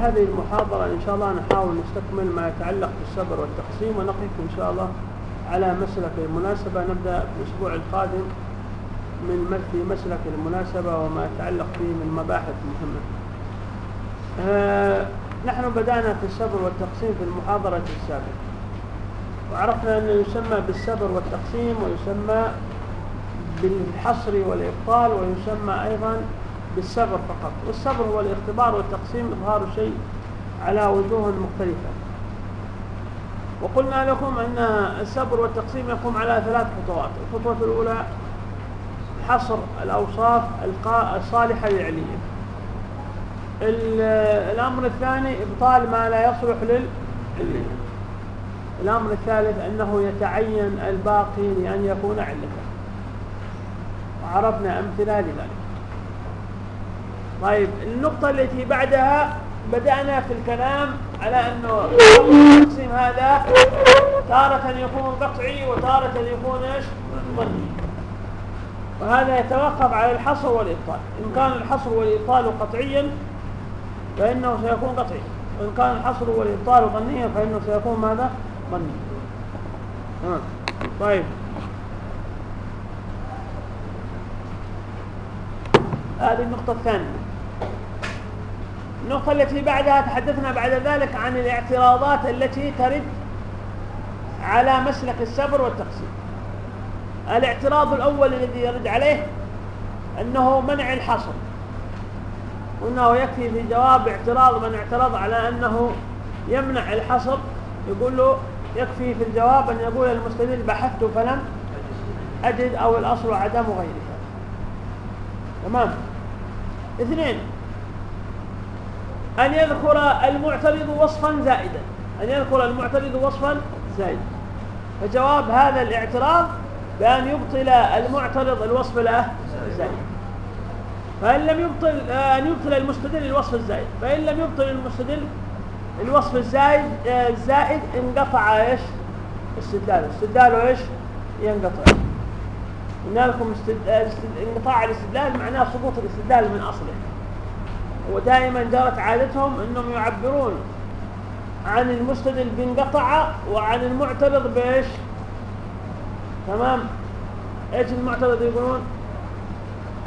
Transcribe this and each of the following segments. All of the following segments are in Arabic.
هذه المحاضرة إن شاء الله نحاول نستكمل ما يتعلق بالصبر والتقسيم ونقف إن شاء الله على مسلك المناسبة. نبدأ الأسبوع القادم من في مسلك المناسبة وما يتعلق به من مباحث مهمة. آه نحن بدأنا في الصبر والتقسيم في المحاضرة السابقة. وعرفنا أنه يسمى بالصبر والتقسيم ويسمى بالحصر والإبطال ويسمى أيضا بالصبر فقط. والصبر هو الاختبار والتقسيم إظهار شيء على وجوه مختلفة. وقلنا لكم أن الصبر والتقسيم يقوم على ثلاث خطوات. الخطوة الأولى حصر الأوصاف الصالحة للعلية الأمر الثاني إبطال ما لا يصلح للعلية الأمر الثالث أنه يتعين الباقي لأن يكون علة. وعرفنا أمثلة لذلك. طيب النقطة التي بعدها بدأنا في الكلام على أنه التقسيم هذا تارة يكون قطعي وتارة يكون إيش؟ ظني. وهذا يتوقف على الحصر والإبطال. إن كان الحصر والإبطال قطعيا فإنه سيكون قطعي. وإن كان الحصر والإبطال ظنيا فإنه سيكون ماذا؟ ظني. طيب. هذه النقطة الثانية. النقطة التي بعدها تحدثنا بعد ذلك عن الاعتراضات التي ترد على مسلك الصبر والتقسيم الاعتراض الأول الذي يرد عليه أنه منع الحصر وأنه يكفي في جواب اعتراض من اعترض على أنه يمنع الحصر يقول له يكفي في الجواب أن يقول المستدل بحثت فلم أجد أو الأصل عدم غيرها تمام؟ اثنين أن يذكر المعترض وصفا زائدا. أن يذكر المعترض وصفا زائدا. فجواب هذا الاعتراض بأن يبطل المعترض الوصف الزائد فإن لم يبطل أن يبطل المستدل الوصف الزائد. فإن لم يبطل المستدل الوصف الزائد الزائد انقطع إيش؟ استدلاله. استدلاله إيش؟ ينقطع. قلنا لكم انقطاع الاستدلال معناه سقوط الاستدلال من أصله. ودائما جرت عادتهم إنهم يعبرون عن المستدل بانقطع وعن المعترض بإيش؟ تمام؟ إيش المعترض يقولون؟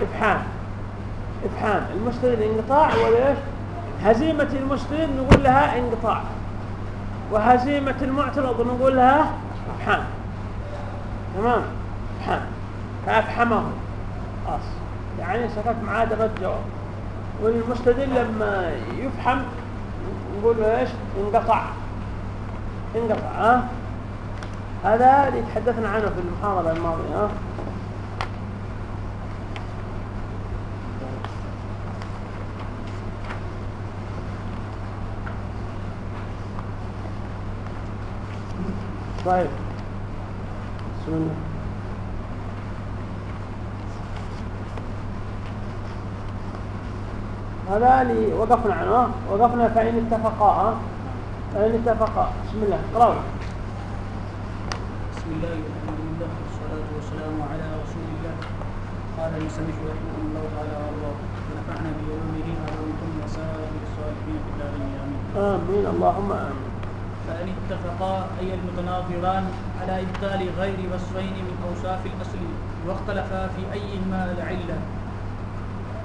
افحام افحام المستدل انقطاع وليش هزيمة المستدل نقول لها انقطاع. وهزيمة المعترض نقول لها افحام تمام؟ افحام فافحمه خلاص. يعني سكت معاه دغت جواب. والمستدل لما يفحم نقول له إيش؟ انقطع. انقطع ها؟ هذا اللي تحدثنا عنه في المحاضرة الماضية ها؟ طيب. بسم الله. هذا اللي وقفنا عنه وقفنا فإن اتفقا فإن اتفقا. بسم الله. اقرأوا. بسم الله والحمد لله والصلاة والسلام على رسول الله. قال المسلم رحمه الله تعالى وارضاه ونفعنا بعلومه وعلمكم وسائر الصالحين في الدارين امين. آمين. اللهم آمين. فإن اتفقا أي المتناظران على إبطال غير وصفين من أوصاف الأصل واختلفا في أيهما العلة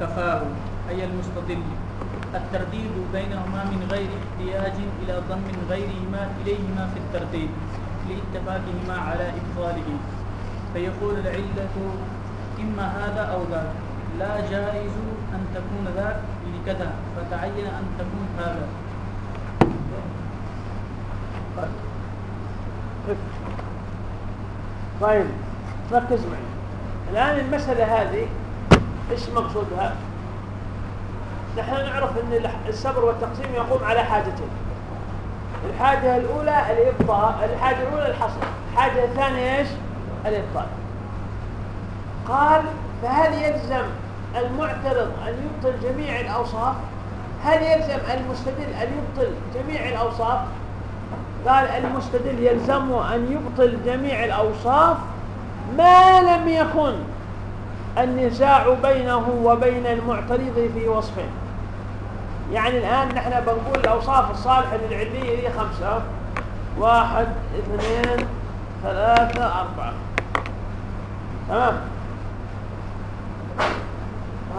كفاه. أي المستدل الترديد بينهما من غير احتياج إلى ضم غيرهما إليهما في الترديد لاتفاقهما على إبطاله. فيقول العلة إما هذا أو ذاك. لا جائز أن تكون ذاك لكذا فتعين أن تكون هذا. طيب ركز معي. الآن المسألة هذه إيش مقصودها؟ نحن نعرف أن الصبر والتقسيم يقوم على حاجتين. الحاجة الأولى الإبطاء الحاجة الأولى الحصر. الحاجة الثانية إيش؟ الإبطال قال فهل يلزم المعترض أن يبطل جميع الأوصاف؟ هل يلزم المستدل أن يبطل جميع الأوصاف؟ قال المستدل يلزمه أن يبطل جميع الأوصاف ما لم يكن النزاع بينه وبين المعترض في وصفه. يعني الآن نحن بنقول الأوصاف الصالحة للعلية هي خمسة. واحد اثنين ثلاثة أربعة. تمام؟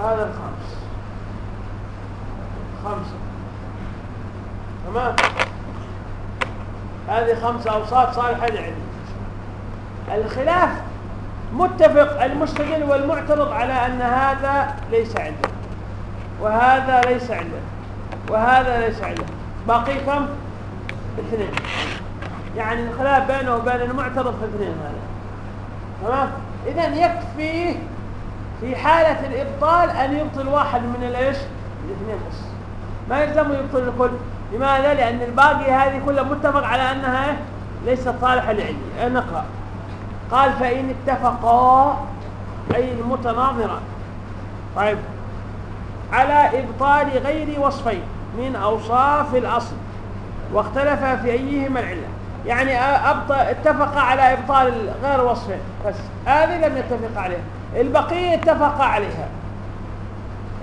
هذا الخمس. خمسة. تمام؟ هذه خمسة أوصاف صالحة للعلم الخلاف متفق المستدل والمعترض على أن هذا ليس عنده وهذا ليس عنده وهذا ليس عنده باقي كم؟ اثنين. يعني الخلاف بينه وبين المعترض في اثنين هذا. تمام؟ إذا يكفي في حالة الإبطال أن يبطل واحد من الإيش؟ الاثنين بس. ما يلزم يبطل الكل. لماذا؟ لأن الباقي هذه كلها متفق على أنها ليست صالحة لعلي نقرأ قال. فإن اتفقا أي المتناظران طيب. على إبطال غير وصفين. من أوصاف الأصل واختلف في أيهما العلة. يعني اتفق على إبطال غير وصفين بس هذه لم يتفق عليها. البقية اتفق عليها.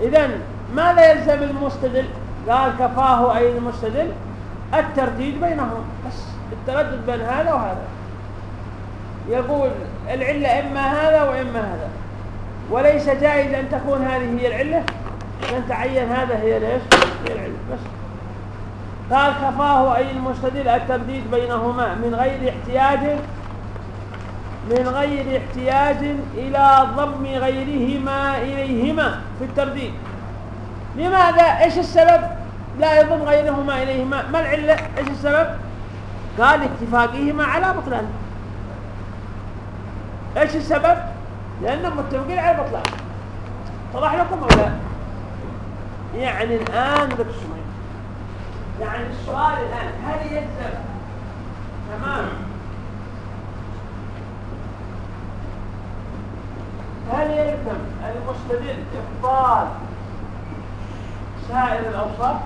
إذا ماذا يلزم المستدل؟ قال كفاه أي المستدل؟ الترديد بينهم بس التردد بين هذا وهذا. يقول العلة إما هذا وإما هذا. وليس جائز أن تكون هذه هي العلة؟ أن تعين هذا هي ليش؟ هي العلة بس. قال كفاه أي المستدل الترديد بينهما من غير احتياج من غير احتياج إلى ضم غيرهما إليهما في الترديد. لماذا؟ إيش السبب؟ لا يضم غيرهما إليهما. ما العلة؟ إيش السبب؟ قال اتفاقهما على بطلان. إيش السبب؟ لأنهم متفقين على بطلان. اتضح لكم أو لا؟ يعني الآن ركزوا يعني السؤال الآن هل يلزم تمام. هل يلزم المستدل ابطال سائر الأوصاف؟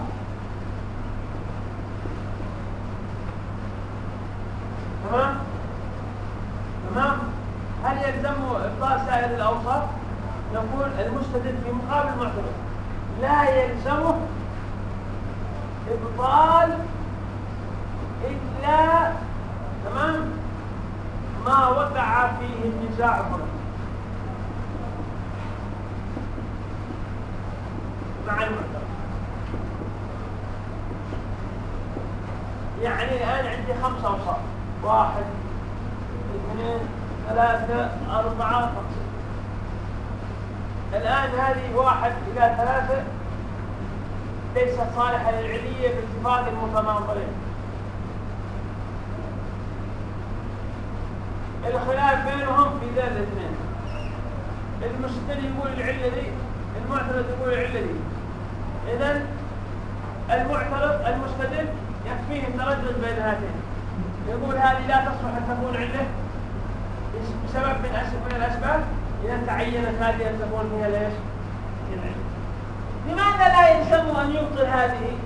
تمام. تمام. هل يلزم إبطال سائر الأوصاف؟ نقول المستدل في مقابل المعترض لا يلزمه إبطال إلا تمام؟ ما وقع فيه النزاع فقط مع المعترض يعني الآن عندي خمسة أوصاف. واحد اثنين ثلاثة أربعة خمسة. الآن هذه واحد إلى ثلاثة ليست صالحة للعلية باتفاق المتناظرين الخلاف بينهم في ذات الاثنين. المستدل يقول العلة دي المعترض يقول العلة دي. إذا المعترض المستدل يكفيه التردد بين هاتين. يقول هذه لا تصلح أن تكون عنده بسبب من من الأسباب إذا تعينت هذه أن تكون هي ليش؟ لماذا لا يلزم أن يبطل هذه؟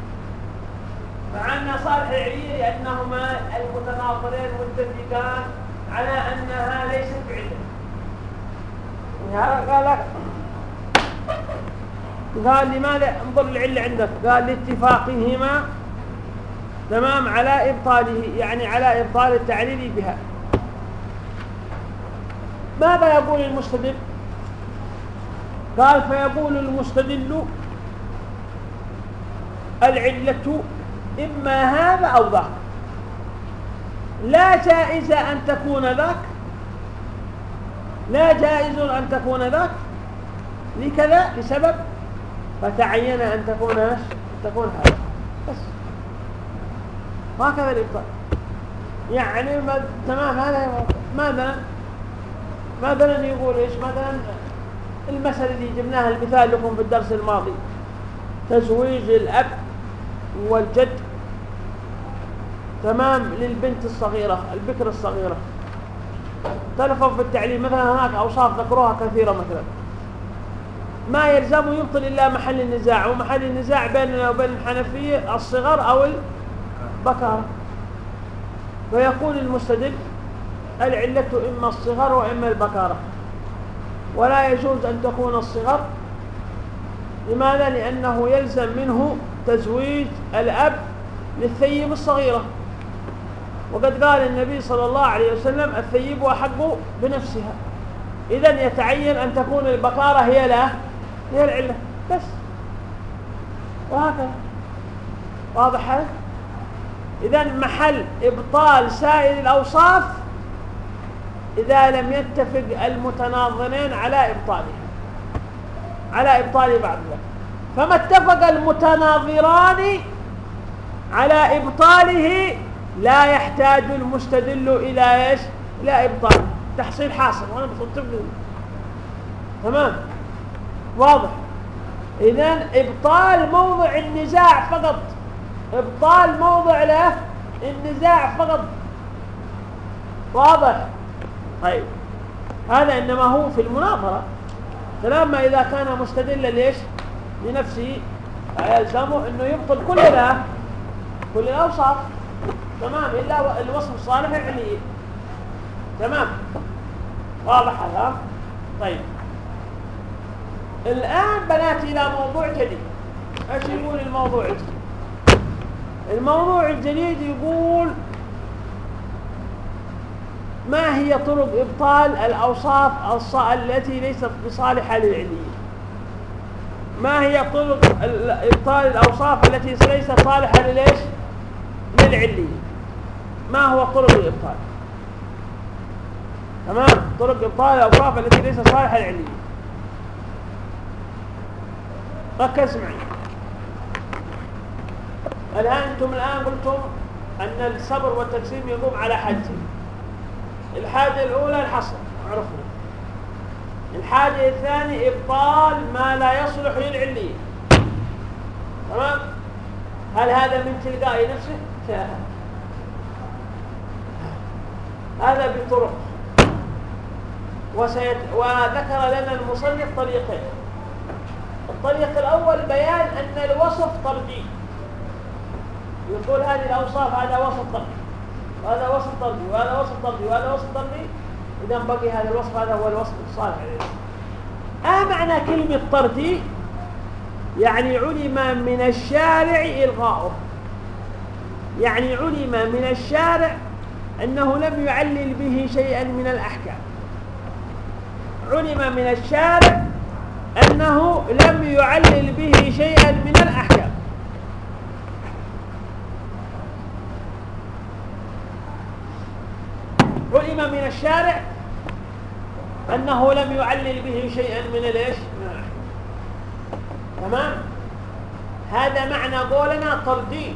مع أن صالح العلية لأنهما المتناظرين متفقان على أنها ليست بعلة قال قال لماذا انظر العلة عندك؟ قال لاتفاقهما تمام على إبطاله يعني على إبطال التعليل بها. ماذا يقول المستدل؟ قال فيقول المستدل العلة إما هذا أو ذاك. لا جائز أن تكون ذاك. لا جائز أن تكون ذاك. لكذا لسبب. فتعين أن تكون أن تكون هذا. بس. هكذا الإبطال. يعني تمام هذا ماذا؟ مثلا يقول إيش مثلا المثل اللي جبناه المثال لكم في الدرس الماضي تزويج الأب والجد تمام للبنت الصغيرة البكر الصغيرة. تلفظ في التعليم مثلا هناك أوصاف ذكروها كثيرة مثلا. ما يلزم يبطل إلا محل النزاع ومحل النزاع بيننا وبين الحنفية الصغر أو البكارة فيقول المستدل العلة إما الصغر وإما البكارة. ولا يجوز أن تكون الصغر. لماذا؟ لأنه يلزم منه تزويج الأب للثيب الصغيرة. وقد قال النبي صلى الله عليه وسلم الثيب أحق بنفسها. إذا يتعين أن تكون البكارة هي لا هي العلة. بس. وهكذا. واضح؟ هذا إذا محل إبطال سائر الأوصاف إذا لم يتفق المتناظرين على إبطالها على إبطال بعضها فما اتفق المتناظران على إبطاله لا يحتاج المستدل إلى إيش؟ إلى إبطال. تحصيل حاصل وأنا متفق تمام؟ واضح. إذن إبطال موضع النزاع فقط. إبطال موضع له النزاع فقط. واضح. طيب. هذا إنما هو في المناظرة. فلما إذا كان مستدلا ليش؟ لنفسه. يلزمه أنه يبطل كل له كل الأوصاف. تمام. إلا الوصف الصالح يعني تمام. واضح هذا؟ طيب. الآن بنأتي إلى موضوع جديد. إيش يقول الموضوع الجديد؟ الموضوع الجديد يقول ما هي طرق إبطال الأوصاف التي ليست بصالحة للعليين ما هي طرق إبطال الأوصاف التي ليست صالحة لليش للعليين ما هو طرق الإبطال؟ تمام؟ طرق إبطال الأوصاف التي ليست صالحة للعليين ركز معي. الآن أنتم الآن قلتم أن الصبر والتقسيم يقوم على حاجتين. الحاجة الأولى الحصر عرفنا الحاجة الثانية إبطال ما لا يصلح للعلية تمام؟ هل هذا من تلقاء نفسه؟ لا. هذا بطرق وسيت... وذكر لنا المصنف طريقين. الطريق الأول بيان أن الوصف طردي يقول هذه الأوصاف هذا وصف طردي وهذا وصف طردي وهذا وصف طردي وهذا وصف طردي إذا بقي هذا الوصف هذا هو الوصف الصالح. آه معنى كلمة طردي يعني علم من الشارع إلغاؤه. يعني علم من الشارع أنه لم يعلل به شيئا من الأحكام. علم من الشارع أنه لم يعلل به شيئا من الأحكام. علم من الشارع أنه لم يعلل به شيئا من الإيش؟ تمام؟ هذا معنى قولنا طردي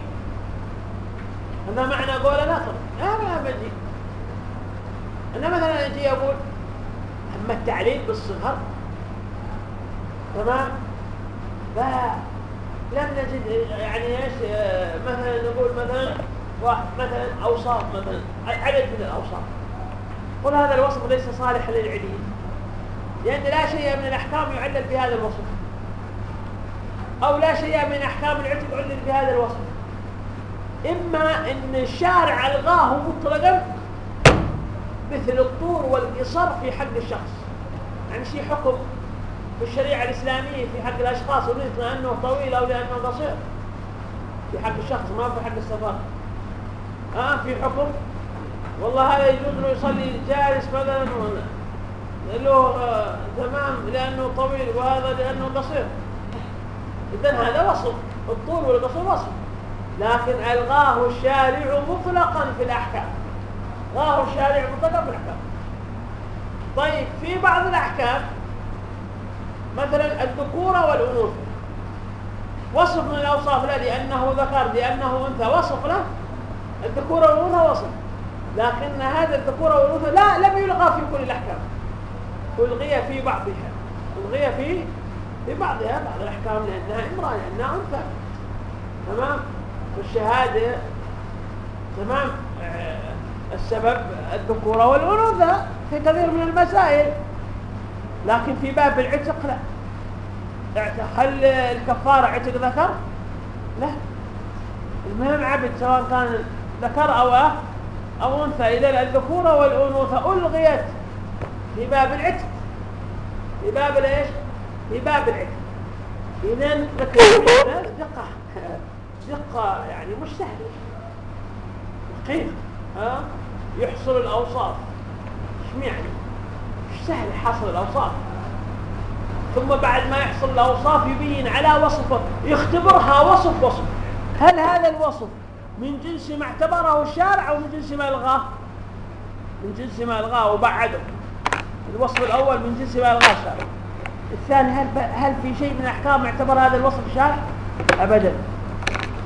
هذا معنى قولنا طردي لا لا بدي أنا مثلا أجي أقول أما التعليل بالصغر تمام؟ فلم نجد يعني إيش؟ مثلا نقول مثلا واحد مثلا اوصاف مثلا عدد من الاوصاف قل هذا الوصف ليس صالحا للعليين. لأن لا شيء من الأحكام يعلل بهذا الوصف. أو لا شيء من أحكام العتق يعلل بهذا الوصف. إما إن الشارع ألغاه مطلقا مثل الطول والقصر في حق الشخص. يعني شيء حكم في الشريعة الإسلامية في حق الأشخاص ونث لأنه طويل أو لأنه قصير في حق الشخص ما في حق السفر. آه في حكم والله هذا يجوز له يصلي جالس مثلا له آه تمام لأنه طويل وهذا لأنه قصير. إذن هذا وصف الطول والقصر وصف. لكن ألغاه الشارع مطلقا في الأحكام. غاه الشارع مطلقا في الأحكام. طيب في بعض الأحكام مثلا الذكورة والأنوثة وصف من الأوصاف لا لأنه ذكر لأنه أنثى. وصف له الذكورة والأنوثة وصف. لكن هذا الذكورة والأنوثة لا لم يلغى في كل الأحكام. ألغي في بعضها. ألغي في في بعضها بعض الأحكام لأنها امرأة لأنها أنثى. تمام؟ والشهادة تمام؟ آه، السبب الذكورة والأنوثة في كثير من المسائل. لكن في باب العتق لا. هل الكفارة عتق ذكر؟ لا. المهم عبد سواء كان ذكر أو أو أنثى إذا الذكورة والأنوثة ألغيت في باب العتق. في باب الإيش؟ في باب العتق. إذا ذكر دقة. دقة يعني مش سهلة. دقيق ها؟ يحصل الأوصاف. إيش يعني مش سهل حصر الأوصاف. ثم بعد ما يحصل الأوصاف يبين على وصفه. يختبرها وصف وصف. هل هذا الوصف من جنس ما اعتبره الشارع أو من جنس ما ألغاه من جنس ما ألغاه وبعده. الوصف الأول من جنس ما ألغاه الشارع. الثاني هل, هل في شيء من الأحكام اعتبر هذا الوصف الشارع؟ أبدا.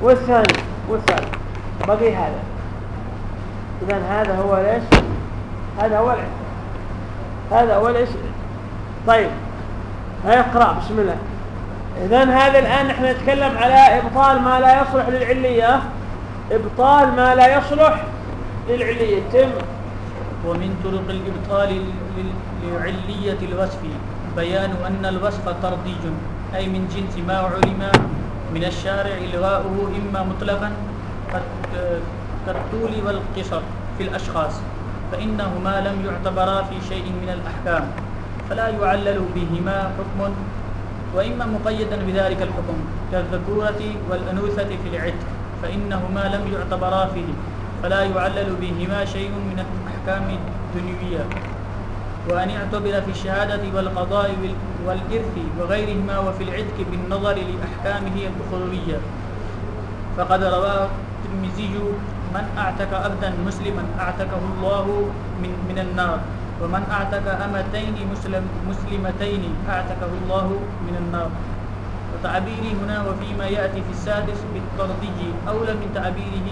والثاني والثالث بقي هذا. إذا هذا هو ليش؟ هذا هو العلم هذا هو ليش؟ طيب. اقرأ. بسم الله. إذا هذا الآن نحن نتكلم على إبطال ما لا يصلح للعلية. إبطال ما لا يصلح للعلية. تم. ومن طرق الإبطال لعلية الوصف بيان أن الوصف طرديج أي من جنس ما علم من الشارع إلغاؤه إما مطلقا كالطول والقصر في الأشخاص فإنهما لم يعتبرا في شيء من الأحكام فلا يعلل بهما حكم وإما مقيدا بذلك الحكم كالذكورة والأنوثة في العتق. فإنهما لم يعتبرا فيه فلا يعلل بهما شيء من الأحكام الدنيوية. وأن يعتبر في الشهادة والقضاء والإرث وغيرهما وفي العتق بالنظر لأحكامه الأخروية فقد رواه الترمذي من أعتق أبدا مسلما أعتقه الله من, من النار ومن أعتق أمتين مسلم مسلمتين أعتقه الله من النار. وتعبيري هنا وفيما يأتي في السادس بالطردي أولى من تعبيره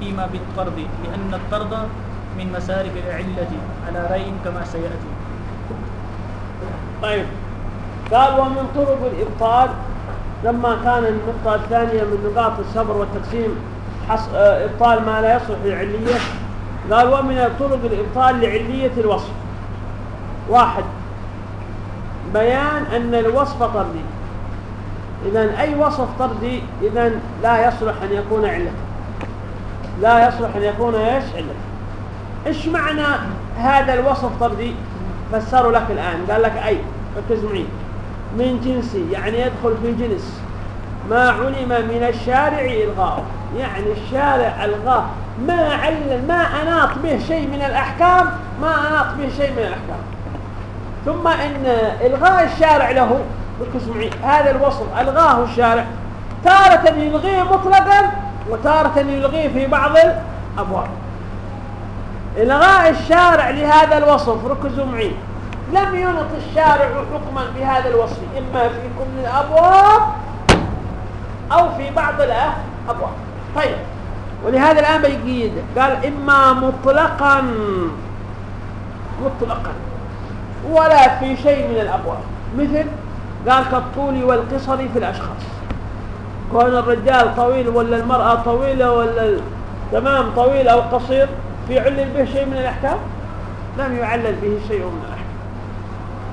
فيما بالطرد لأن الطرد من مسارك العلة على رأي كما سيأتي. طيب. قال ومن طرق الإبطال لما كان النقطة الثانية من نقاط الصبر والتقسيم آه، إبطال ما لا يصلح للعلية قال ومن طرق الإبطال لعلية الوصف. واحد. بيان أن الوصف طردي. إذا أي وصف طردي إذا لا يصلح أن يكون علة. لا يصلح أن يكون إيش؟ علة. إيش معنى هذا الوصف طردي؟ فسروا لك الآن. قال لك أي؟ ركز معي. من جنسي يعني يدخل في جنس. ما علم من الشارع إلغاءه يعني الشارع ألغاه. ما علل ما أناط به شيء من الأحكام ما أناط به شيء من الأحكام. ثم إن إلغاء الشارع له معي هذا الوصف. ألغاه الشارع. تارة يلغيه مطلقا وتارة يلغيه في بعض الأبواب. إلغاء الشارع لهذا الوصف ركزوا معي. لم ينط الشارع حكما بهذا الوصف إما في كل الأبواب أو في بعض الأبواب. طيب. ولهذا الآن بيقيد قال إما مطلقا. مطلقا. ولا في شيء من الأبواب. مثل قال كالطول والقصر في الأشخاص. كون الرجال طويل ولا المرأة طويلة ولا تمام طويل أو قصير في علل به شيء من الأحكام؟ لم يعلل به شيء من الأحكام.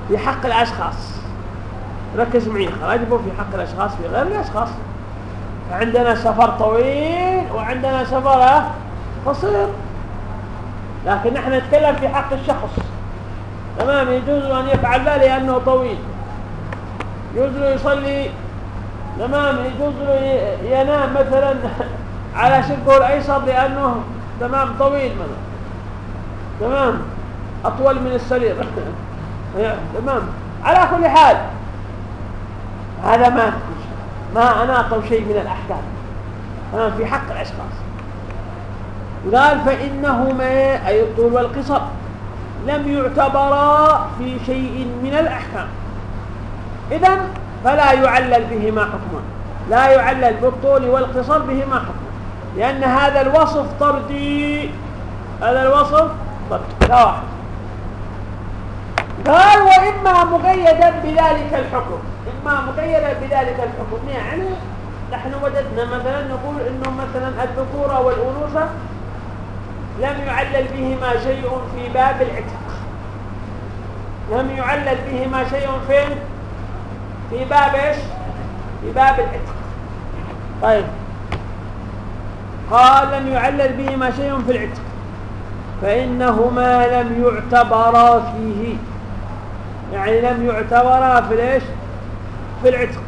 في حق الأشخاص. ركز معي خرجوا في حق الأشخاص في غير الأشخاص. عندنا سفر طويل وعندنا سفر قصير. لكن نحن نتكلم في حق الشخص. تمام؟ يجوز أن يفعل ذلك لأنه طويل. يجوز له يصلي تمام يجوز له ينام مثلا على شقه الأيسر لأنه تمام طويل مثلا. تمام؟ أطول من السرير. تمام؟ على كل حال هذا ما ما أناقوا شيء من الأحكام. تمام؟ في حق الأشخاص. قال فإنهما أي الطول والقصر لم يعتبرا في شيء من الأحكام. إذا فلا يعلل بهما حكما. لا يعلل بالطول والقصر بهما حكما. لأن هذا الوصف طردي. هذا الوصف طردي. لا واحد. قال وإما مقيدا بذلك الحكم. إما مقيدا بذلك الحكم. يعني نحن وجدنا مثلا نقول إنه مثلا الذكورة والأنوثة لم يعلل بهما شيء في باب العتق. لم يعلل بهما شيء فين؟ في باب إيش؟ في باب العتق طيب. قال لم يعلل بهما شيء في العتق فإنهما لم يعتبرا فيه. يعني لم يعتبرا في الإيش؟ في العتق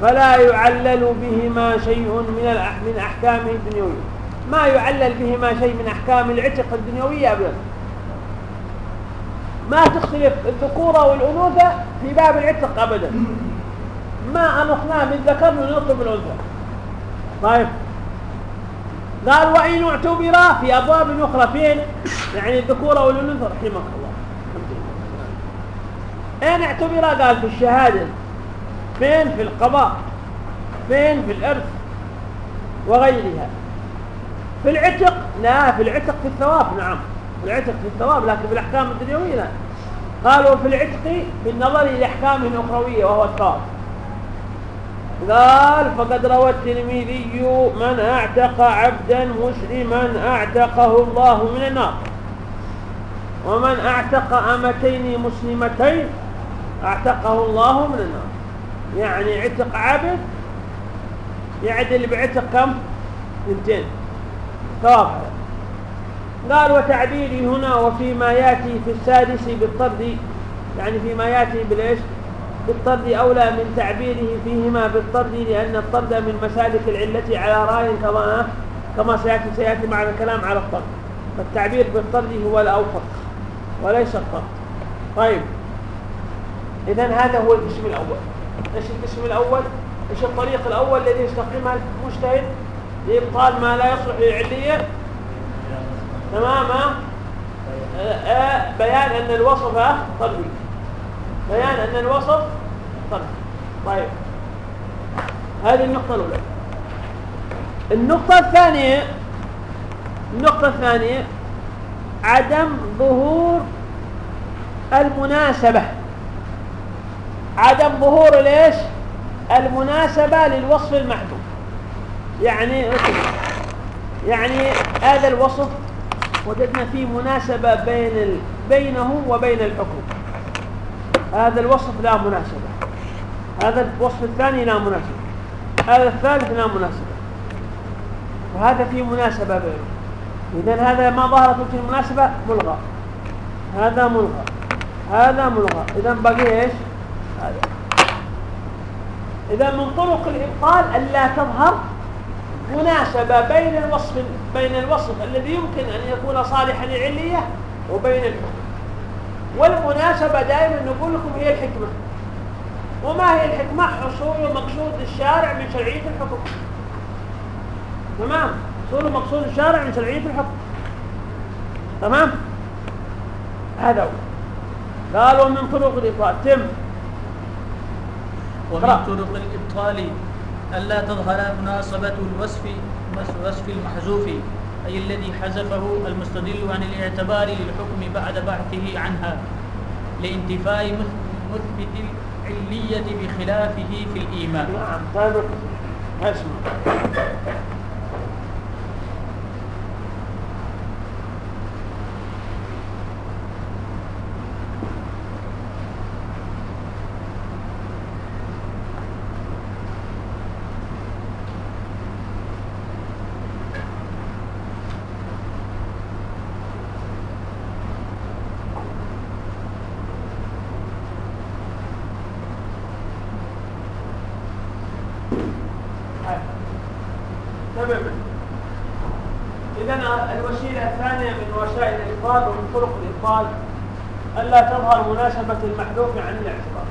فلا يعلل بهما شيء من من أحكامه الدنيوية. ما يعلل بهما شيء من أحكام العتق الدنيوية أبدا. ما تختلف الذكورة والأنوثة في باب العتق أبدا. ما أنقناه من ذكر ننطق بالأنثى طيب. قال وإن اعتبر في أبواب أخرى فين؟ يعني الذكورة والأنوثة رحمك الله. أين اعتبر قال في الشهادة. فين؟ في القضاء. فين؟ في الإرث. وغيرها. في العتق؟ لا في العتق في الثواب نعم. العتق في الثواب لكن في الأحكام الدنيوية لا. قالوا في العتق بالنظر إلى أحكامه الأخروية وهو الثواب. قال فقد روى الترمذي من أعتق عبدا مسلما أعتقه الله من النار. ومن أعتق أمتين مسلمتين أعتقه الله من النار. يعني عتق عبد يعدل بعتق كم؟ اثنتين. ثواب قال وتعبيري هنا وفيما يأتي في السادس بالطرد يعني فيما يأتي بالإيش؟ بالطرد أولى من تعبيره فيهما بالطرد لأن الطرد من مسالك العلة على رأي كما كما سيأتي سيأتي معنا الكلام على الطرد. فالتعبير بالطرد هو الأوفق وليس الطرد. طيب. إذا هذا هو القسم الأول. إيش القسم الأول؟ إيش الطريق الأول الذي يستقيمها المجتهد لإبطال ما لا يصلح للعلية؟ تمام بيان أن الوصف طردي بيان أن الوصف طرف طيب. هذه النقطة الأولى. النقطة الثانية النقطة الثانية عدم ظهور المناسبة. عدم ظهور ليش؟ المناسبة للوصف المحدود. يعني يعني هذا الوصف وجدنا فيه مناسبة بين بينه وبين الحكم. هذا الوصف لا مناسبة. هذا الوصف الثاني لا مناسبة. هذا الثالث لا مناسبة. وهذا فيه مناسبة بينه إذا هذا ما ظهرت في المناسبة ملغى. هذا ملغى. هذا ملغى. إذا بقي إيش؟ هذا. إذا من طرق الإبطال ألا تظهر مناسبة بين الوصف بين الوصف الذي يمكن أن يكون صالحا للعلية وبين الحكم والمناسبة دائما نقول لكم هي الحكمة. وما هي الحكمة؟ حصول مقصود الشارع من شرعية الحكم. تمام؟ حصول مقصود الشارع من شرعية الحكم. تمام؟ هذا هو. قالوا من طرق الإبطال. تم. ومن طرق الإبطال ألا تظهر مناسبة الوصف وصف المحذوف أي الذي حذفه المستدل عن الاعتبار للحكم بعد بحثه عنها لانتفاء مثبت العلية بخلافه في الإيمان. نعم طيب. اسمع. تظهر مناسبة المحذوف عن الاعتبار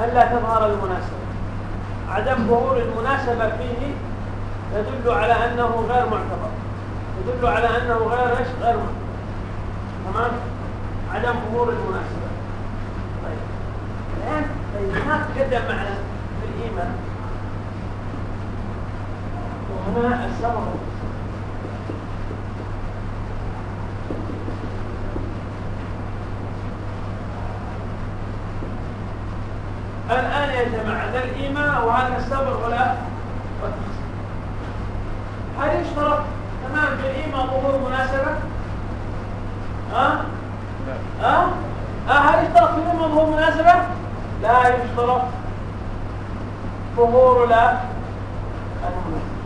ألا تظهر المناسبة. عدم ظهور المناسبة فيه يدل على أنه غير معتبر. يدل على أنه غير إيش؟ غير معتبر. تمام؟ عدم ظهور المناسبة. طيب. الآن طيب ما تقدم معنا في الإيمان. وهنا السبب. الآن يا جماعة هذا الإيماء وهذا السبر ولا هل يشترط تمام في الإيماء ظهور مناسبة؟ ها؟ ها؟ أه؟ هل يشترط في الإيماء ظهور مناسبة؟ لا يشترط ظهور لا المناسبة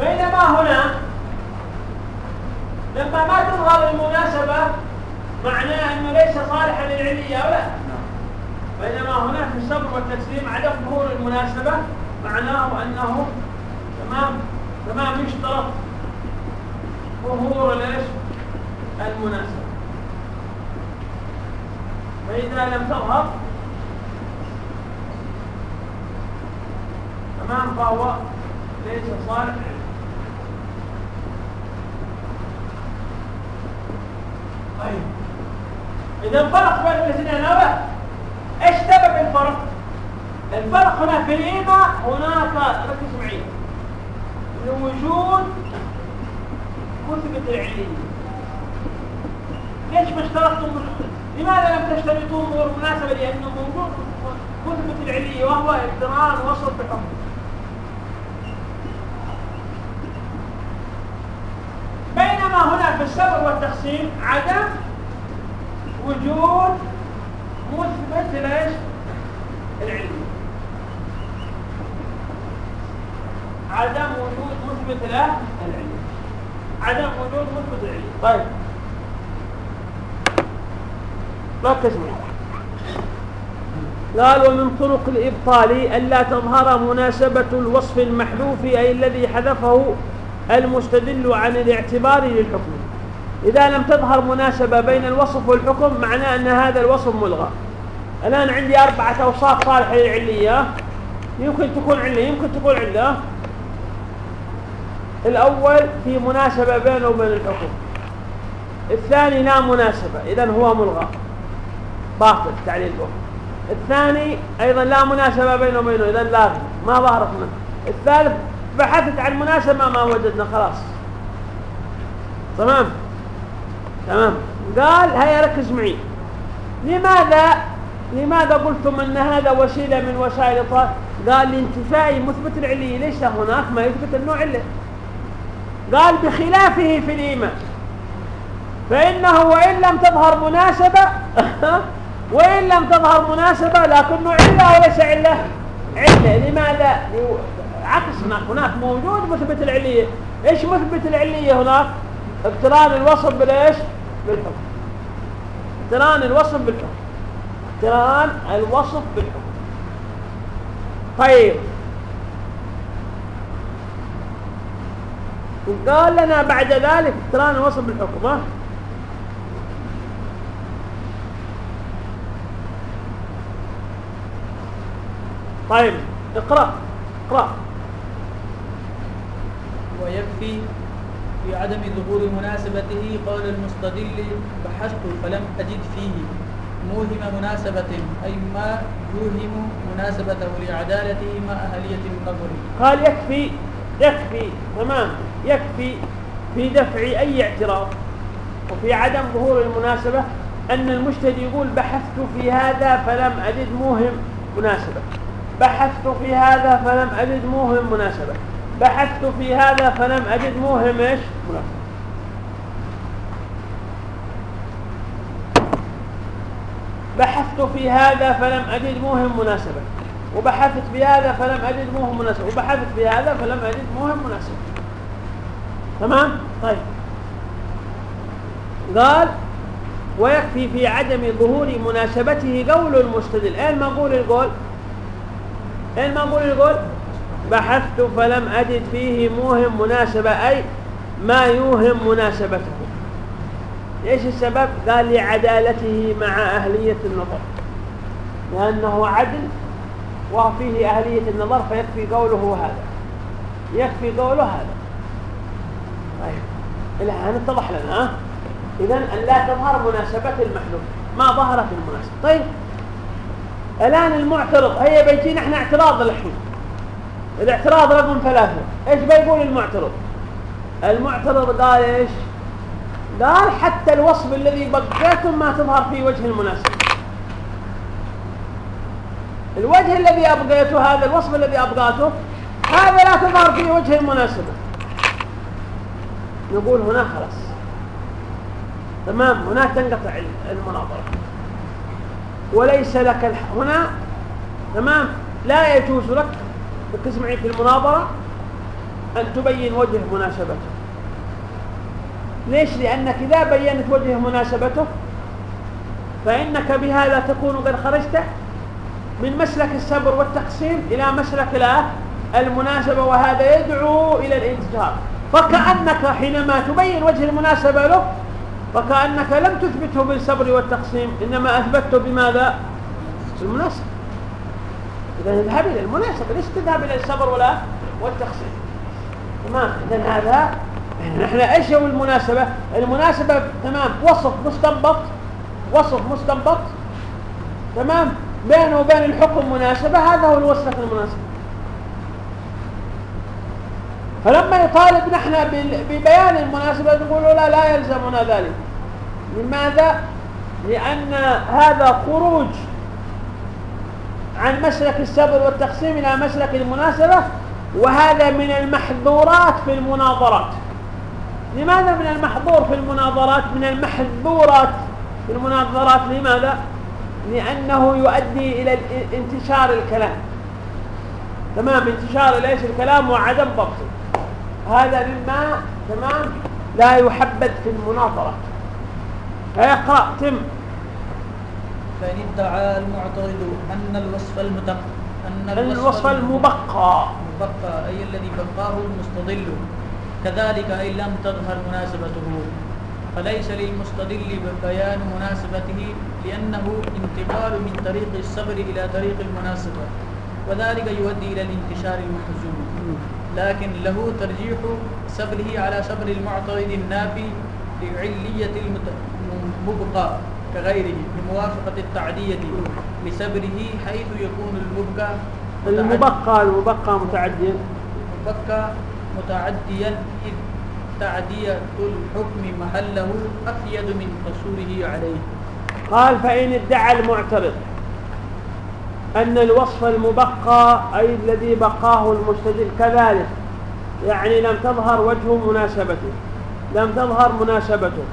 بينما هنا لما ما تظهر المناسبة معناه إنه ليس صالحا للعلية أو لا بينما هناك الصبر والتسليم عدم ظهور المناسبة معناه أنه تمام تمام يشترط ظهور ليش المناسبة. فإذا لم تظهر تمام فهو ليس صالح طيب إذا الفرق بين الاثنين هذا إيش سبب الفرق؟ الفرق هنا في الإيمة هناك ركز معي لوجود مثبت العلية ليش ما اشترطتم لماذا لم تشترطوا أمور مناسبة؟ لأنه موجود مثبت العلية وهو اقتران وصل بحكم بينما هنا في السبب والتقسيم عدم وجود مثبت ليش العلم. عدم وجود مثبت له العلم. عدم وجود مثبت العلم. طيب. ركز معي قال ومن طرق الإبطال ألا تظهر مناسبة الوصف المحذوف أي الذي حذفه المستدل عن الاعتبار للحكم. إذا لم تظهر مناسبة بين الوصف والحكم معناه أن هذا الوصف ملغى. الآن عندي أربعة أوصاف صالحة للعلية. يمكن تكون علة يمكن تكون علة. الأول في مناسبة بينه وبين الحكم. الثاني لا مناسبة إذا هو ملغى. باطل تعليل به. الثاني أيضا لا مناسبة بينه وبينه إذا لاغي ما ظهرت منه. الثالث بحثت عن مناسبة ما وجدنا خلاص. تمام؟ تمام. قال هيا ركز معي. لماذا لماذا قلتم إن هذا وسيلة من وسائل الطاعه قال لانتفاء مثبت العلي. ليس هناك ما يثبت النوع عله قال بخلافه في الإيمان. فإنه وإن لم تظهر مناسبة وإن لم تظهر مناسبة لكنه علة وليس علة. علة. لماذا؟ عكس هناك. هناك موجود مثبت العليه إيش مثبت العليه هناك؟ اقتران الوصف بالايش بالحكم. اقتران الوصف بالحكم. اقتران الوصف بالحكم. طيب. قال لنا بعد ذلك اقتران الوصف بالحكم ها؟ طيب اقرأ اقرأ. ويكفي في عدم ظهور مناسبته قال المستدل بحثت فلم أجد فيه. موهم مناسبة أي ما يوهم مناسبته لعدالته مع أهلية النظر قال يكفي يكفي تمام. يكفي في دفع أي اعتراض. وفي عدم ظهور المناسبة أن المجتهد يقول بحثت في هذا فلم أجد موهم مناسبة. بحثت في هذا فلم أجد موهم مناسبة. بحثت في هذا فلم موهم إيش؟ مناسبة بحثت في هذا فلم أجد موهم مناسبة وبحثت في هذا فلم أجد موهم مناسبة وبحثت في هذا فلم أجد موهم مناسبة تمام؟ طيب. قال ويكفي في عدم ظهور مناسبته قول المستدل. اين ما نقول القول؟ اين ما نقول القول؟ بحثت فلم أجد فيه موهم مناسبة أي ما يوهم مناسبته. إيش السبب؟ قال لعدالته مع أهلية النظر. لأنه عدل وفيه أهلية النظر فيكفي قوله هذا. يكفي قوله هذا. طيب الآن اتضح لنا إذا أن لا تظهر مناسبة المحلول ما ظهرت المناسبة. طيب الآن المعترض هيا بيجينا إحنا اعتراض الحين الاعتراض رقم ثلاثة. إيش بيقول المعترض؟ المعترض قال إيش؟ قال حتى الوصف الذي بقيتم ما تظهر فيه وجه المناسب. الوجه الذي أبقيته هذا الوصف الذي أبقاته هذا لا تظهر فيه وجه المناسبة نقول هنا خلاص. تمام؟ هنا تنقطع المناظرة. وليس لك الح... هنا تمام؟ لا يجوز لك ركز معي في المناظرة أن تبين وجه مناسبته. ليش؟ لأنك إذا بينت وجه مناسبته فإنك بهذا تكون قد خرجت من مسلك الصبر والتقسيم إلى مسلك المناسبة وهذا يدعو إلى الانتشار فكأنك حينما تبين وجه المناسبة له فكأنك لم تثبته بالصبر والتقسيم إنما أثبته بماذا؟ بالمناسبة. اذهب إلى المناسبة ليش تذهب إلى الصبر ولا والتقسيم تمام إذا هذا نحن إيش هو المناسبة؟ المناسبة تمام وصف مستنبط وصف مستنبط تمام بينه وبين الحكم مناسبة هذا هو الوصف المناسب. فلما يطالب نحن ببيان المناسبة نقول لا لا يلزمنا ذلك. لماذا؟ لأن هذا خروج عن مسلك السبر والتقسيم إلى مسلك المناسبة وهذا من المحظورات في المناظرات. لماذا من المحظور في المناظرات؟ من المحظورات في المناظرات لماذا؟ لأنه يؤدي إلى انتشار الكلام. تمام انتشار ليش الكلام وعدم ضبطه هذا مما تمام لا يحبذ في المناظرة. فيقرأ تم. فإن ادعى المعترض أن الوصف المتق أن الوصف المبقى. المبقى أي الذي بقاه المستضل كذلك إن لم تظهر مناسبته. فليس للمستدل بيان مناسبته لأنه انتقال من طريق الصبر إلى طريق المناسبة. وذلك يؤدي إلى الانتشار المحزون. لكن له ترجيح صبره على صبر المعترض النافي لعلية المبقى كغيره. بموافقة التعدية لصبره حيث يكون المبقى المبقى المبقى متعديا. المبقى متعديا إذ تعدية الحكم محله أفيد من قصوره عليه. قال فإن ادعى المعترض أن الوصف المبقى أي الذي بقاه المستدل كذلك يعني لم تظهر وجه مناسبته لم تظهر مناسبته.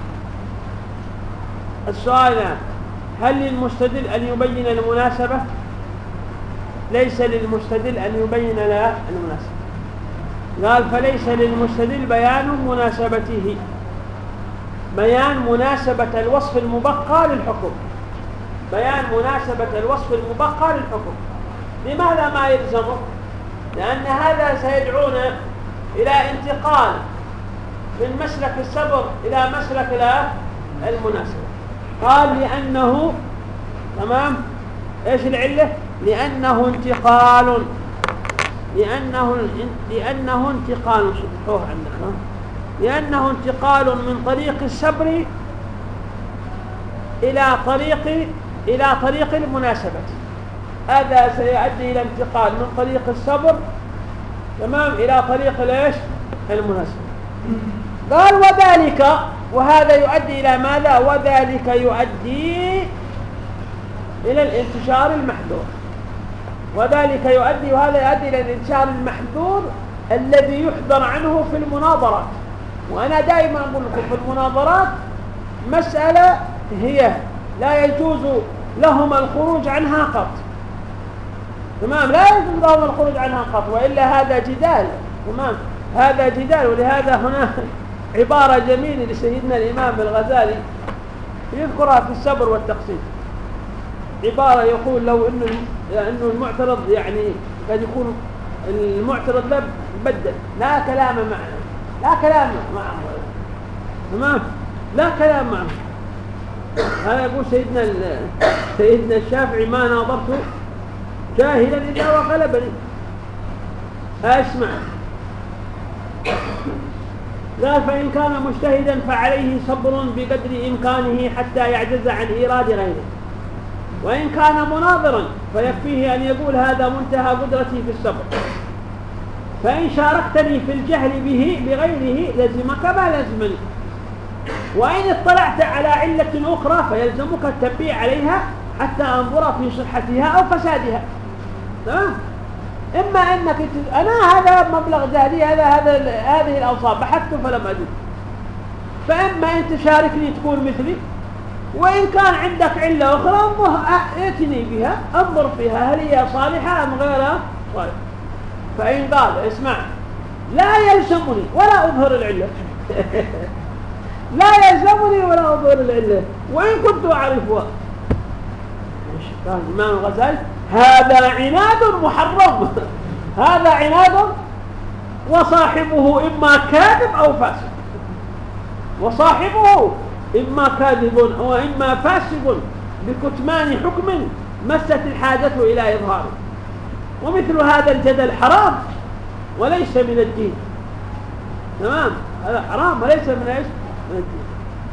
السؤال هل للمستدل أن يبين المناسبة؟ ليس للمستدل أن يبين لها المناسبة. قال فليس للمستدل بيان مناسبته. بيان مناسبة الوصف المبقى للحكم. بيان مناسبة الوصف المبقى للحكم. لماذا ما يلزمه لأن هذا سيدعونا إلى انتقال من مسلك الصبر إلى مسلك المناسبة. قال لأنه تمام؟ إيش العلة؟ لأنه انتقال. لأنه لأنه انتقال. شوفوه عندك لأنه انتقال من طريق الصبر إلى طريق إلى طريق المناسبة. هذا سيؤدي إلى انتقال من طريق الصبر تمام؟ إلى طريق ليش المناسبة. قال وذلك وهذا يؤدي إلى ماذا؟ وذلك يؤدي إلى الانتشار المحذور. وذلك يؤدي وهذا يؤدي إلى الانتشار المحذور الذي يحذر عنه في المناظرات. وأنا دائما أقول لكم في المناظرات مسألة هي لا يجوز لهم الخروج عنها قط. تمام؟ لا يجوز لهم الخروج عنها قط وإلا هذا جدال. تمام؟ هذا جدال ولهذا هنا عبارة جميلة لسيدنا الإمام الغزالي يذكرها في الصبر والتقسيم عبارة يقول لو إنه إنه المعترض يعني قد يكون المعترض لا بدل. لا كلام معه. لا كلام معه. تمام؟ لا كلام معه. هذا يقول سيدنا سيدنا الشافعي ما ناظرت جاهلا إلا وغلبني اسمع. قال فإن كان مجتهدا فعليه صبر بقدر إمكانه حتى يعجز عن إيراد غيره. وإن كان مناظرا فيكفيه أن يقول هذا منتهى قدرتي في الصبر. فإن شاركتني في الجهل به بغيره لزمك ما لزمني. وإن اطلعت على علة أخرى فيلزمك التنبيه عليها حتى أنظر في صحتها أو فسادها. تمام؟ إما أنك أنا هذا مبلغ جهلي هذا هذا هذه الأوصاف بحثت فلم أجد. فإما أن تشاركني تكون مثلي وإن كان عندك علة أخرى ائتني بها أنظر فيها هل هي صالحة أم غير صالحة فإن قال اسمع لا يلزمني ولا أظهر العلة. لا يلزمني ولا أظهر العلة. وإن كنت أعرفها. قال الإمام الغزالي؟ هذا عناد محرم. هذا عناد وصاحبه إما كاذب أو فاسد وصاحبه إما كاذب وإما فاسد بكتمان حكم مست الحاجة إلى إظهاره. ومثل هذا الجدل حرام وليس من الدين. تمام؟ هذا حرام وليس من إيش؟ من الدين.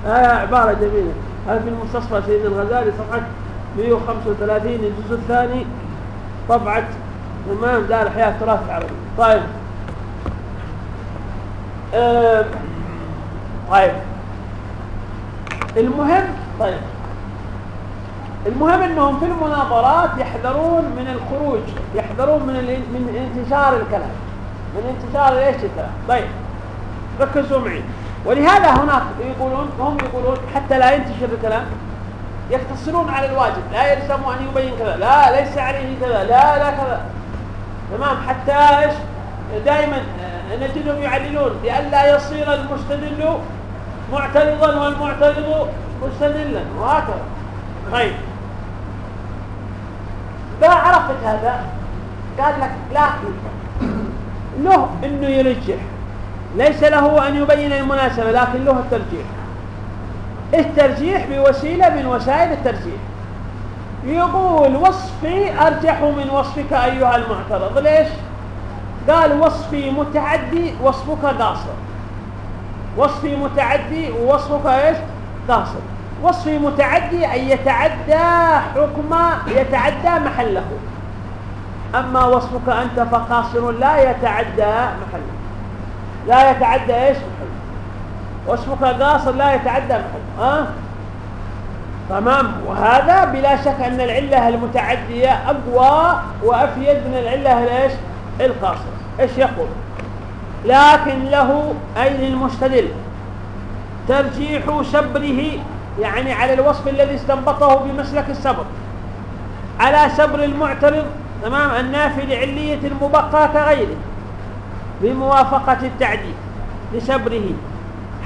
هذا عبارة جميلة. هذا في المستصفى سيدنا الغزالي صفحة 135 الجزء الثاني طبعة تمام. دار الحياة التراث العربي طيب. آه طيب. المهم طيب. المهم إنهم في المناظرات يحذرون من الخروج يحذرون من من انتشار الكلام. من انتشار إيش الكلام؟ طيب. ركزوا معي. ولهذا هناك يقولون هم يقولون حتى لا ينتشر الكلام. يقتصرون على الواجب لا يلزم أن يبين كذا لا ليس عليه كذا لا لا كذا. تمام؟ حتى إيش؟ دائما آه، نجدهم يعللون لئلا يصير المستدل معترضا والمعترض مستدلا. وهكذا. طيب. ما عرفت هذا؟ قال لك لكن له إنه يرجح. ليس له أن يبين المناسبة لكن له الترجيح. الترجيح بوسيلة من وسائل الترجيح. يقول وصفي أرجح من وصفك أيها المعترض. ليش؟ قال وصفي متعدي وصفك قاصر. وصفي متعدي ووصفك إيش؟ قاصر. وصفي متعدي أن يتعدى حكم يتعدى محله. أما وصفك أنت فقاصر لا يتعدى محله. لا يتعدى إيش؟ محله. وصفك قاصر لا يتعدى. أه؟ تمام. وهذا بلا شك أن العلة المتعدية أقوى وأفيد من العلة الإيش؟ القاصرة إيش يقول؟ لكن له أي للمستدل ترجيح سبره يعني على الوصف الذي استنبطه بمسلك السبر على سبر المعترض تمام النافي لعلية المبقى كغيره بموافقة التعديل لسبره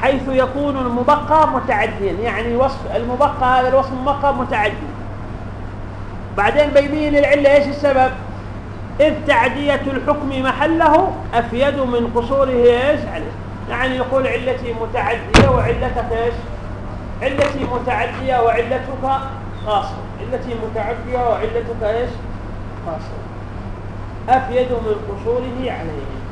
حيث يكون المبقى متعديا. يعني وصف المبقى هذا الوصف المبقى متعدي. بعدين بيبين العلة إيش السبب؟ إذ تعدية الحكم محله أفيد من قصوره إيش؟ عليه. يعني يقول علتي متعدية وعلتك إيش؟ علتي متعدية وعلتك خاصة علتي متعدية وعلتك إيش؟ خاصة أفيد من قصوره عليه.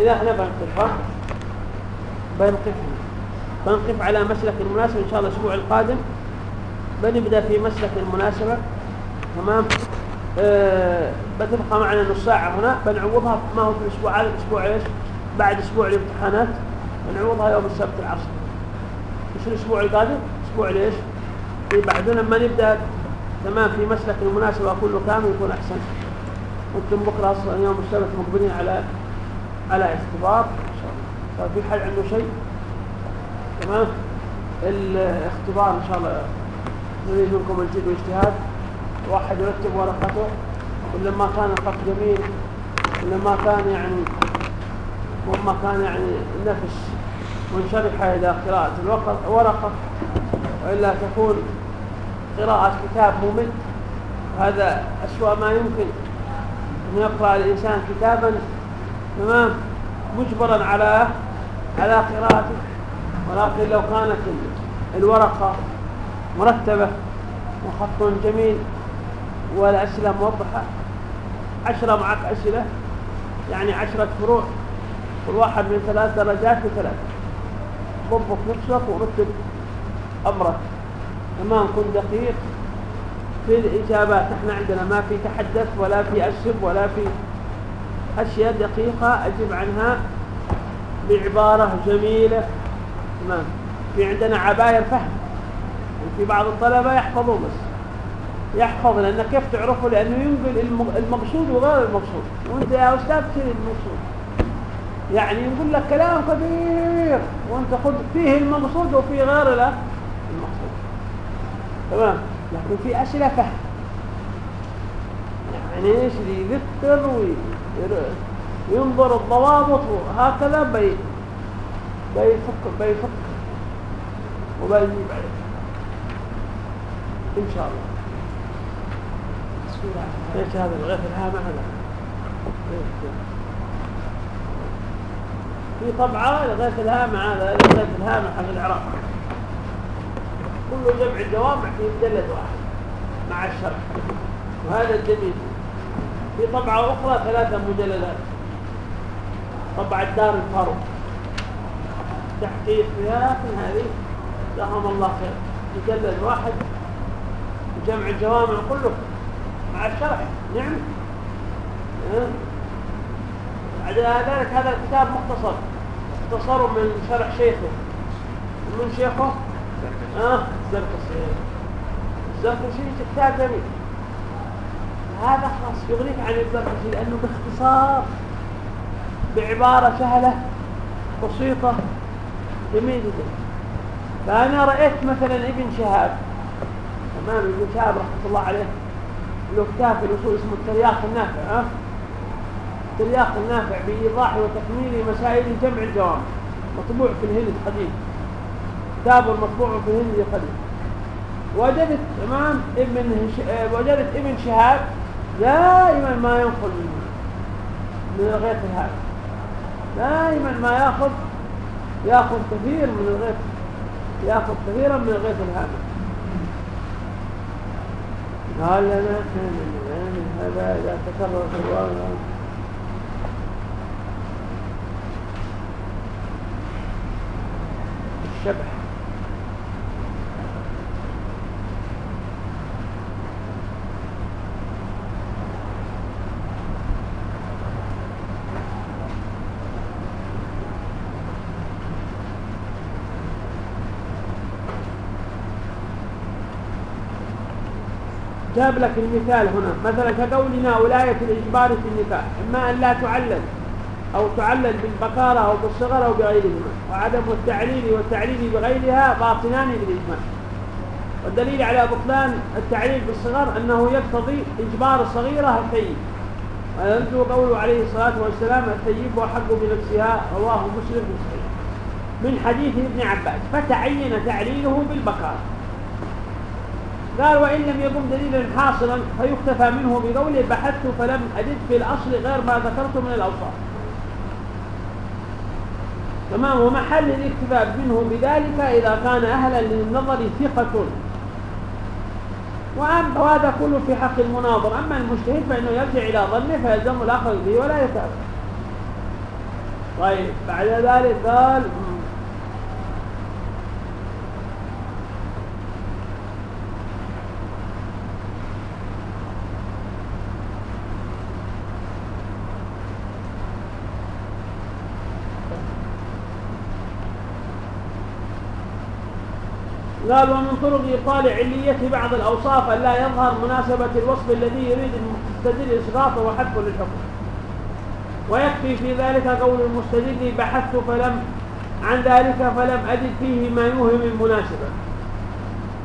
إذا إحنا بنقف بنقف بنقف على مسلك المناسبة. إن شاء الله الأسبوع القادم بنبدأ في مسلك المناسبة. تمام؟ أه بتبقى معنا نص ساعة هنا. بنعوضها ما هو في الأسبوع هذا الأسبوع إيش؟ بعد أسبوع الامتحانات. نعوضها يوم السبت العصر. مش الأسبوع القادم أسبوع ليش؟ في بعد. لما نبدأ تمام في مسلك المناسبة كله كامل يكون أحسن. أنتم بكرة أصلا يوم السبت مقبلين على على اختبار. ان صار في حد عنده شيء؟ تمام؟ الاختبار إن شاء الله نريد منكم الجد واجتهاد واحد يرتب ورقته. ولما كان الخط جميل ولما كان يعني وما كان يعني النفس منشرحة إلى قراءة الورقة وإلا تكون قراءة كتاب ممل. هذا أسوأ ما يمكن. أن يقرأ الإنسان كتابا تمام؟ مجبرا على على قراءته ولكن لو كانت الورقة مرتبة وخط جميل والأسئلة موضحة عشرة معك أسئلة يعني عشرة فروع كل واحد من ثلاث درجات لثلاث ضبط نفسك ورتب أمرك. تمام؟ كن دقيق. في الإجابات إحنا عندنا ما في تحدث ولا في أسب ولا في أشياء دقيقة أجب عنها. بعبارة جميلة. تمام. في عندنا عباير فهم في بعض الطلبة يحفظوا بس. يحفظ لأن كيف تعرفه؟ لأنه ينقل المقصود وغير المقصود. وأنت يا أستاذ كذي المقصود. يعني يقول لك كلام كبير. وأنت خذ فيه المقصود وفيه غير المقصود. تمام. لكن في أسئلة فهم. يعني إيش يذكر وينظر الضوابط وهكذا بي بيفك بيفك وبيجيب عليه إن شاء الله. إيش هذا الغيث الهامة هذا في طبعة الغيث الهامة هذا الغيث الهامة حق العراق كل جمع الجوامع في مجلد واحد مع الشرح وهذا الجميل. في طبعة أخرى ثلاثة مجلدات. طبعة دار الفاروق تحقيق فيها هذه. جزاهم الله خير. مجلد واحد. جمع الجوامع كله. مع الشرح. نعم. بعد ذلك هذا الكتاب مختصر. مختصر من شرح شيخه. من شيخه؟ آه الزركشي. الزركشي كتاب جميل. هذا خلاص يغنيك عن الزركشي لأنه باختصار بعبارة سهلة بسيطة جميل جدا. فأنا رأيت مثلا ابن شهاب تمام؟ ابن شهاب رحمة الله عليه له كتاب في الأصول اسمه الترياق النافع ها؟ الترياق النافع بإيضاح وتكميل مسائل جمع الجوامع. مطبوع في الهند القديم كتاب مطبوع في الهند القديم وجدت تمام؟ ابن. وجدت ابن شهاب دائما ما ينقل من الغيث هذا. دائما ما يأخذ يأخذ كثير من الغيث يأخذ كثيرا من الغيث الهامه قال لنا هذا إذا تكرر في الواقع جاب لك المثال هنا. مثلا كقولنا ولاية الإجبار في النكاح إما أن لا تعلل أو تعلل بالبكارة أو بالصغر أو بغيرهما وعدم التعليل والتعليل بغيرها باطنان بالإجماع والدليل على بطلان التعليل بالصغر أنه يقتضي إجبار الصغيرة الثيب ويرجو قوله عليه الصلاة والسلام الثيب وحق بنفسها رواه مسلم في من حديث ابن عباس فتعين تعليله بالبكارة قال وإن لم يكن دليلا حاصلا فيكتفى منه بقوله بحثت فلم أجد في الأصل غير ما ذكرت من الأوصاف. تمام. ومحل الاكتفاء منه بذلك إذا كان أهلا للنظر ثقة. وهذا كله في حق المناظر. أما المجتهد فإنه يرجع إلى ظنه فيلزم الآخر به ولا يتابع طيب. بعد ذلك قال قال ومن طرق إبطال علية بعض الأوصاف أن لا يظهر مناسبة الوصف الذي يريد المستدل إسقاطه وحذفه للحكم ويكفي في ذلك قول المستدل بحثت فلم عن ذلك فلم أجد فيه ما يوهم المناسبة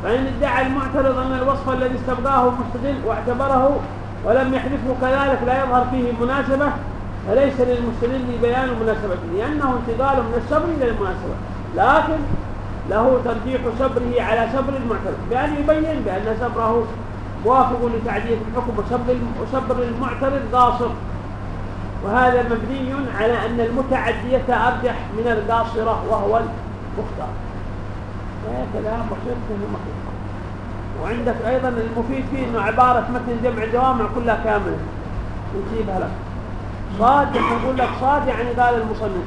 فإن ادعى المعترض أن الوصف الذي استبقاه المستدل واعتبره ولم يحذفه كذلك لا يظهر فيه مناسبة فليس للمستدل بيان مناسبته لأنه انتقال من الصبر إلى المناسبة. لكن له ترجيح صبره على صبر المعترض بأن يبين بأن صبره موافق لتعدية الحكم وصبر المعترض قاصر وهذا مبني على أن المتعدية أرجح من القاصرة وهو المختار. كلام بسيط مخيط وعندك أيضا المفيد فيه أنه عبارة متن جمع الجوامع كلها كاملة. نجيبها لك. صاد نقول لك صاد يعني قال المصنف.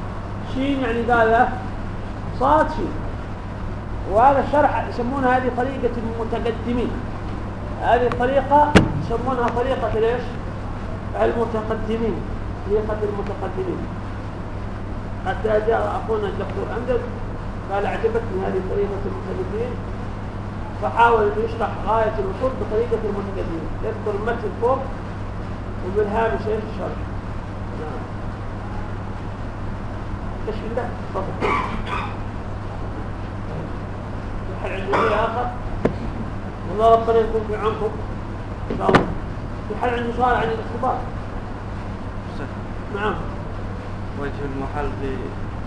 شين يعني قال صاد شين. وهذا الشرح يسمونها هذه طريقة المتقدمين. هذه الطريقة يسمونها طريقة ليش المتقدمين طريقة المتقدمين. حتى جاء أخونا الدكتور أمجد قال أعجبتني هذه طريقة المتقدمين فحاول أن يشرح غاية الوصول بطريقة المتقدمين. يذكر المتن فوق وبالهامش إيش؟ الشرح. نعم. إيش عندك؟ تفضل. شيء آخر والله ربنا يكون في شاء الله عنده سؤال عن الاختبار نعم. وجه المحل في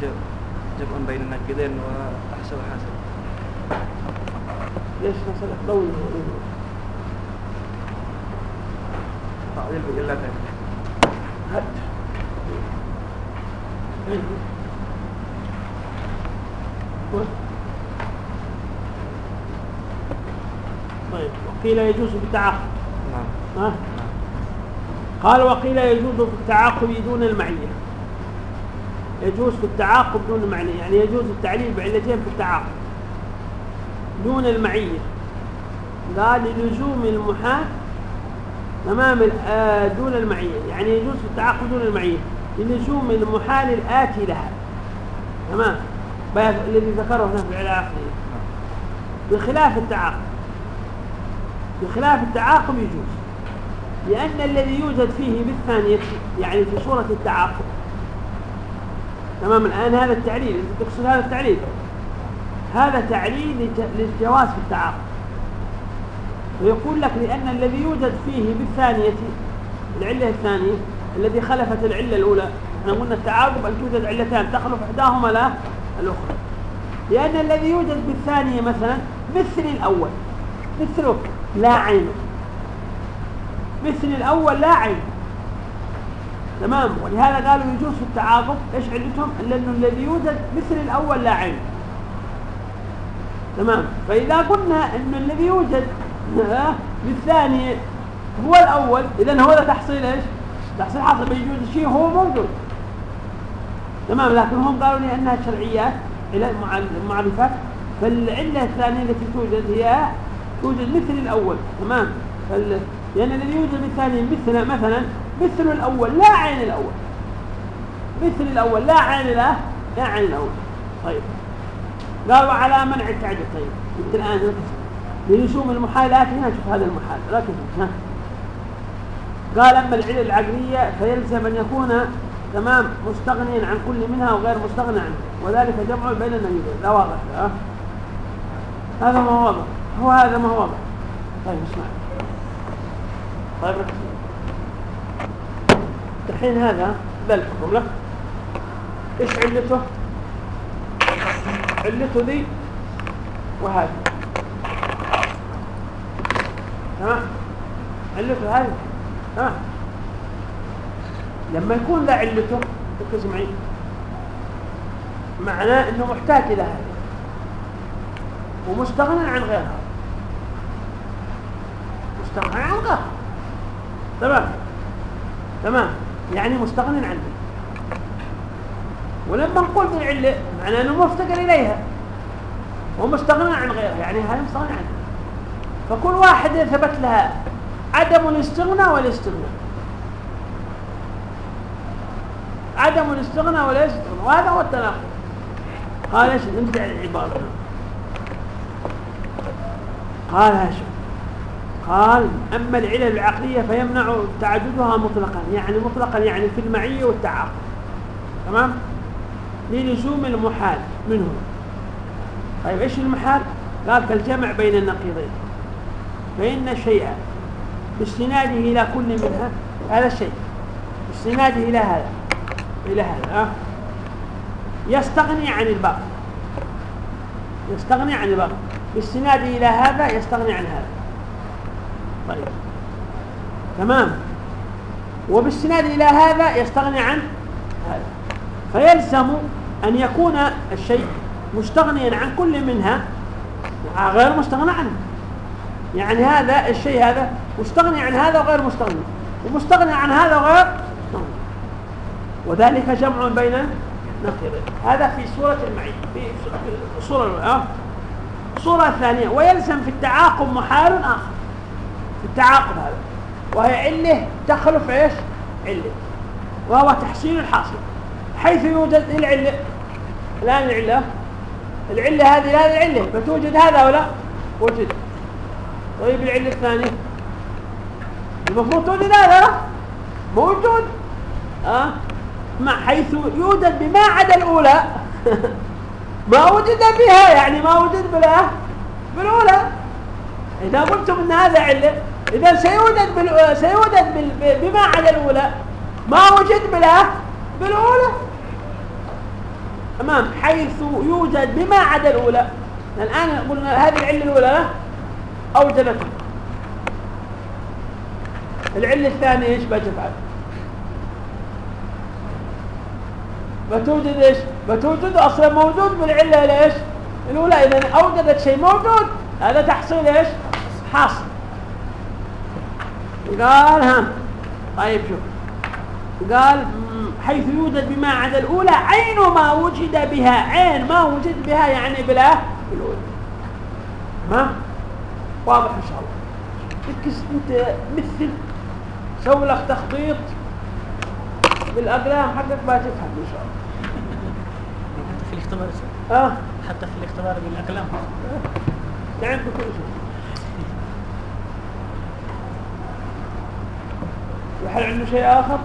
جمع بين النقدين وأحسن وحسن ليش مسألة ضوء تعليل بقلتين هات وقيل يجوز في التعاقب. نعم. ها؟ قال وقيل يجوز في التعاقب دون المعية يجوز في التعاقب دون المعية يعني يجوز التعليل بعلتين في التعاقب. دون المعية. قال للزوم المحال تمام آه، دون المعية. يعني يجوز في التعاقب دون المعية. للزوم المحال الآتي لها. تمام؟ الذي ذكره هنا في العقلية بخلاف التعاقب. بخلاف التعاقب يجوز. لأن الذي يوجد فيه بالثانية يعني في صورة التعاقب. تمام؟ الآن هذا التعليل أنت تقصد هذا التعليل؟ هذا تعليل للجواز في التعاقب. ويقول لك لأن الذي يوجد فيه بالثانية العلة الثانية الذي خلفت العلة الأولى إحنا قلنا التعاقب أن توجد علتان تخلف إحداهما لا الأخرى. لأن الذي يوجد بالثانية مثلا مثل الأول مثله لا عين. مثل الأول لا عين. تمام؟ ولهذا قالوا يجوز في التعاقب إيش علتهم لأنه الذي يوجد مثل الأول لا عين. تمام؟ فإذا قلنا أن الذي يوجد ها، بالثاني هو الأول إذا هو ده تحصيل إيش؟ تحصيل حاصل. بيوجد شيء هو موجود. تمام؟ لكن هم قالوا لي أنها شرعيات المعرفات فالعلة الثانية التي توجد هي توجد مثل الأول تمام. لأن الذي يوجد بالثاني مثل مثلا مثل الأول لا عين الأول. مثل الأول لا عين لا لا عين الأول طيب. قالوا على منع التعدد طيب. انت الآن للزوم المحالات هنا شوف هذا المحال ركز ها. قال أما العلة العقلية فيلزم أن يكون تمام مستغنيا عن كل منها وغير مستغنى عنه. وذلك جمع بين النبيين. لا واضح. ها. هذا ما واضح. هو هذا ما هو واضح طيب اسمع طيب الحين هذا ذا الحكم لك إيش علته؟ علته ذي وهذه تمام؟ علته هذه تمام؟ لما يكون ذا علته ركز معي. معناه إنه محتاج إلى هذه ومستغنى عن غيرها مستغنى عن غيرها تمام؟ تمام؟ يعني مستغنى عنها ولما نقول بالعله معناه إنه مفتقر إليها. ومستغنى عن غيرها يعني هذا مستغنى عنها فكل واحدة ثبت لها عدم الاستغناء والاستغناء. عدم الاستغناء والاستغناء. وهذا هو التناقض. قال إيش؟ نبدأ العبارة. قال هاشم قال أما العلل العقلية فيمنع تعددها مطلقا يعني مطلقا يعني في المعية والتعاقب تمام؟ للزوم المحال منه طيب إيش المحال؟ قال كالجمع بين النقيضين. فإن الشيء باستناده إلى كل منها هذا الشيء. باستناده إلى هذا. إلى هذا أه؟ يستغني عن الباقي. يستغني عن الباقي. باستناده إلى هذا يستغني عن هذا. تمام؟ وباستناد إلى هذا يستغني عن هذا. فيلزم أن يكون الشيء مستغنيا عن كل منها غير مستغنى عنه. يعني هذا الشيء هذا مستغني عن هذا وغير مستغني ومستغني عن هذا وغير مستغني. وذلك جمع بين نقيضين هذا في سورة المعين في الصورة الأولى آه. الصورة الثانية. ويلزم في التعاقب محال آخر. في التعاقب هذا. وهي علة تخلف إيش؟ علة. وهو تحسين الحاصل. حيث يوجد العلة. الآن العلة. العلة هذه هذه العلة. فتوجد هذا ولا وجد. طيب العلة الثانية. المفروض توجد هذا لا؟ موجود. أه؟ مع حيث يوجد بما عدا الأولى. ما وجد بها يعني ما وجد بلا بالأولى إذا قلتم أن هذا علة إذا سيوجد بال... سيوجد بال... بما عدا الأولى ما وجد بلا بالأولى. تمام؟ حيث يوجد بما عدا الأولى. الآن قلنا هذه العلة الأولى أوجدته العلة الثانية إيش؟ بتفعل بتوجد إيش؟ بتوجد أصلا موجود بالعلة ليش الأولى. إذا أوجدت شيء موجود. هذا تحصيل إيش؟ حاصل. قال ها. طيب شوف. قال حيث يوجد بما عدا الأولى عين ما وجد بها عين ما وجد بها يعني بلا بالأولى تمام واضح إن شاء الله. ركز أنت مثل سوي لك تخطيط بالأقلام حقك ما تفهم إن شاء الله. حتى في الاختبار آه حتى في الاختبار بالأقلام. تعرف كل شيء. وهل عنده شيء آخر؟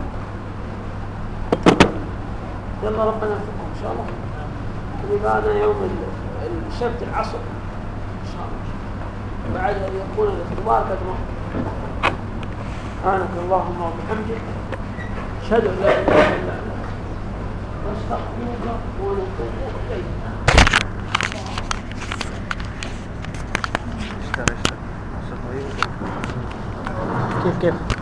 يلا ربنا يوفقكم إن شاء الله. ويبقى يوم ال- السبت العصر. إن شاء الله. بعد أن يكون الاختبار قد مر. سبحانك اللهم وبحمدك. أشهد أن لا إله إلا أنت. نستغفرك ونتوب إليك. كيف كيف